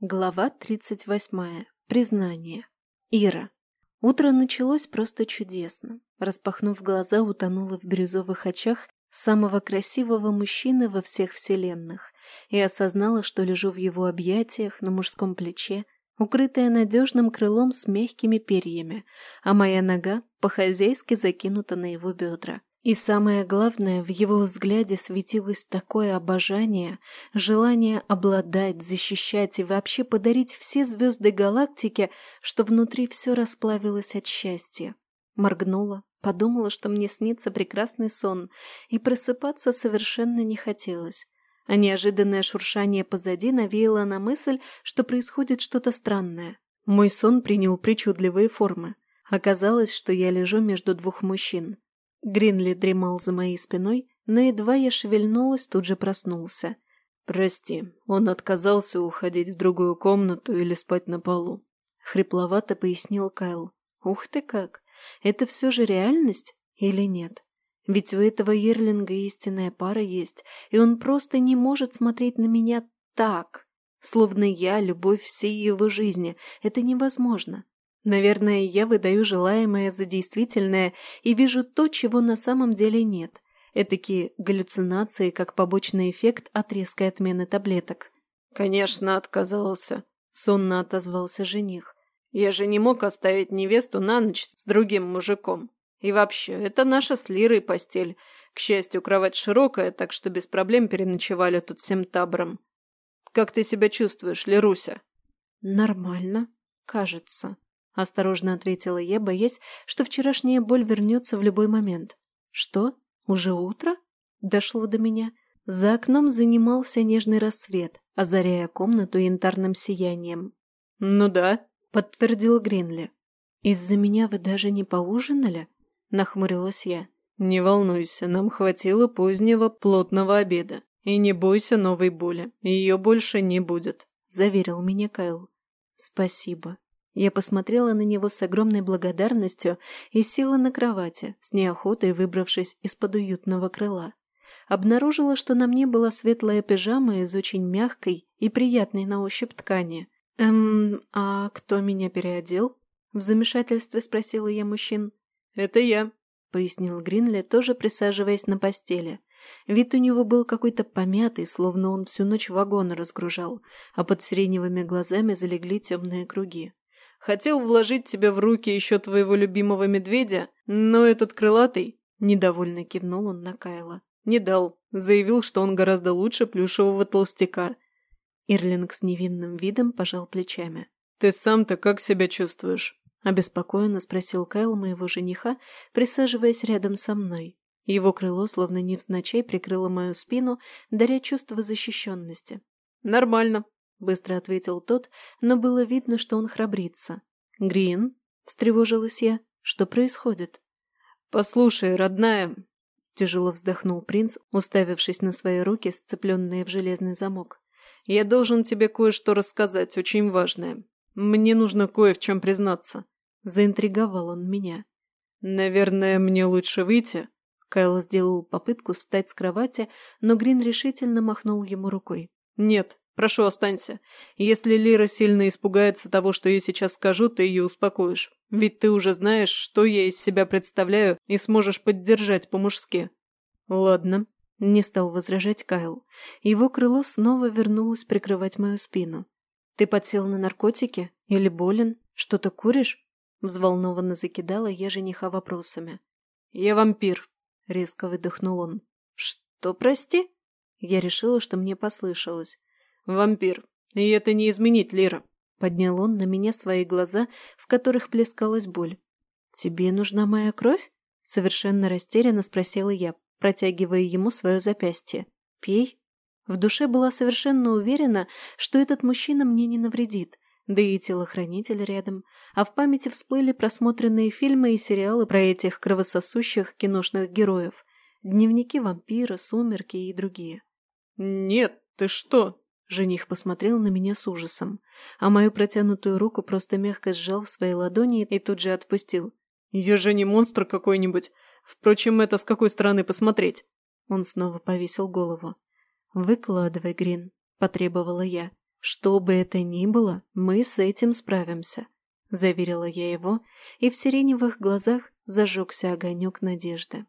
Глава 38. Признание. Ира. Утро началось просто чудесно. Распахнув глаза, утонула в бирюзовых очах самого красивого мужчины во всех вселенных и осознала, что лежу в его объятиях на мужском плече, укрытая надежным крылом с мягкими перьями, а моя нога по-хозяйски закинута на его бедра. И самое главное, в его взгляде светилось такое обожание, желание обладать, защищать и вообще подарить все звезды галактики, что внутри все расплавилось от счастья. Моргнула, подумала, что мне снится прекрасный сон, и просыпаться совершенно не хотелось. А неожиданное шуршание позади навеяло на мысль, что происходит что-то странное. Мой сон принял причудливые формы. Оказалось, что я лежу между двух мужчин. Гринли дремал за моей спиной, но едва я шевельнулась, тут же проснулся. «Прости, он отказался уходить в другую комнату или спать на полу», — хрипловато пояснил Кайл. «Ух ты как! Это все же реальность или нет? Ведь у этого Ерлинга истинная пара есть, и он просто не может смотреть на меня так, словно я — любовь всей его жизни. Это невозможно. Наверное, я выдаю желаемое за действительное и вижу то, чего на самом деле нет. Этакие галлюцинации, как побочный эффект от резкой отмены таблеток. «Конечно, отказался», — сонно отозвался жених. «Я же не мог оставить невесту на ночь с другим мужиком. И вообще, это наша с Лирой постель. К счастью, кровать широкая, так что без проблем переночевали тут всем табором. Как ты себя чувствуешь, Леруся?» «Нормально, кажется», Осторожно ответила я, боясь, что вчерашняя боль вернется в любой момент. Что? Уже утро? Дошло до меня. За окном занимался нежный рассвет, озаряя комнату янтарным сиянием. «Ну да», — подтвердил Гринли. «Из-за меня вы даже не поужинали?» — нахмурилась я. «Не волнуйся, нам хватило позднего плотного обеда. И не бойся новой боли, ее больше не будет», — заверил меня Кайл. «Спасибо», я посмотрела на него с огромной благодарностью и села на кровати, с неохотой выбравшись из-под уютного крыла. Обнаружила, что на мне была светлая пижама из очень мягкой и приятной на ощупь ткани. «Эм, а кто меня переодел?» В замешательстве спросила я мужчин. «Это я», — пояснил Гринли, тоже присаживаясь на постели. Вид у него был какой-то помятый, словно он всю ночь вагон разгружал, а под сиреневыми глазами залегли темные круги. Хотел вложить тебя в руки еще твоего любимого медведя, но этот крылатый...» Недовольно кивнул он на Кайла. «Не дал. Заявил, что он гораздо лучше плюшевого толстяка». Ирлинг с невинным видом пожал плечами. «Ты сам-то как себя чувствуешь?» Обеспокоенно спросил Кайл моего жениха, присаживаясь рядом со мной. Его крыло словно невзначай прикрыло мою спину, даря чувство защищенности. «Нормально», — быстро ответил тот, но было видно, что он храбрится. «Грин?» — встревожилась я. «Что происходит?» «Послушай, родная...» — тяжело вздохнул принц, уставившись на свои руки, сцепленные в железный замок. «Я должен тебе кое-что рассказать, очень важное. Мне нужно кое в чем признаться». Заинтриговал он меня. «Наверное, мне лучше выйти?» Кайл сделал попытку встать с кровати, но Грин решительно махнул ему рукой. «Нет, Прошу, останься. Если Лира сильно испугается того, что я сейчас скажу, ты ее успокоишь. Ведь ты уже знаешь, что я из себя представляю, и сможешь поддержать по-мужски». «Ладно», — не стал возражать Кайл. Его крыло снова вернулось прикрывать мою спину. «Ты подсел на наркотики? Или болен? Что-то куришь?» Взволнованно закидала я жениха вопросами. «Я вампир», — резко выдохнул он. «Что, прости?» Я решила, что мне послышалось. «Вампир. И это не изменить, Лира». Поднял он на меня свои глаза, в которых плескалась боль. «Тебе нужна моя кровь?» Совершенно растерянно спросила я, протягивая ему свое запястье. «Пей». В душе была совершенно уверена, что этот мужчина мне не навредит, да и телохранитель рядом, а в памяти всплыли просмотренные фильмы и сериалы про этих кровососущих киношных героев. Дневники вампира, сумерки и другие. «Нет, ты что?» Жених посмотрел на меня с ужасом, а мою протянутую руку просто мягко сжал в своей ладони и тут же отпустил. «Я же не монстр какой-нибудь. Впрочем, это с какой стороны посмотреть?» Он снова повесил голову. «Выкладывай, Грин», — потребовала я. Что бы это ни было, мы с этим справимся», – заверила я его, и в сиреневых глазах зажегся огонек надежды.